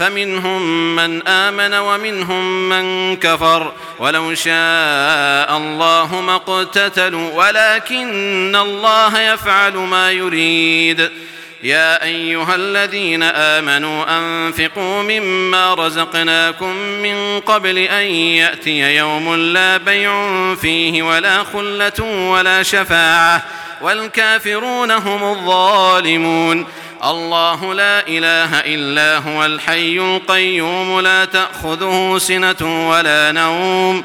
فمنهم من آمن ومنهم من كفر. ولو شاء الله ما اقتتلوا ولكن الله يفعل ما يريد. يا أيها الذين آمنوا أنفقوا مما رزقناكم من قبل أن يأتي يوم لا بيع فيه ولا خلة ولا شفاعة. والكافرون هم الظالمون. الله لا إله الا هو الحي القيوم لا تأخذه سنة ولا نوم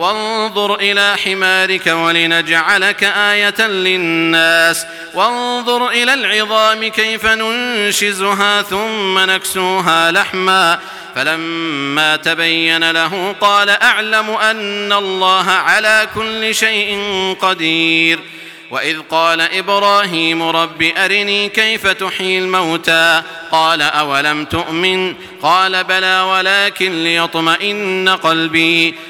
وانظر إلى حمارك ولنجعلك آية للناس. وانظر إلى العظام كيف ننشزها ثم نكسوها لحما. فلما تبين له قال أعلم أن الله على كل شيء قدير. وإذ قال إبراهيم رب أرني كيف تحيي الموتى. قال أولم تؤمن؟ قال بلى ولكن ليطمئن قلبي.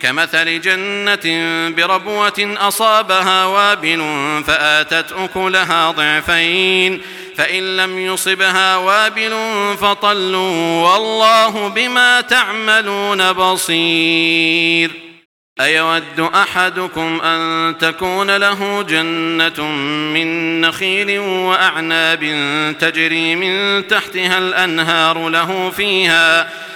كمثل جنة بربوة أصابها وابل فآتت أكلها ضعفين فإن لم يصبها وابل فطلوا والله بما تعملون بصير. أيود أحدكم أن تكون له جنة من نخيل وأعناب تجري من تحتها الأنهار له فيها فيها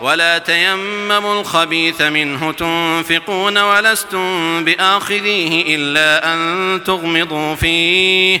ولا تيمموا الخبيث منه تنفقون ولستم بآخذيه إلا أن تغمضوا فيه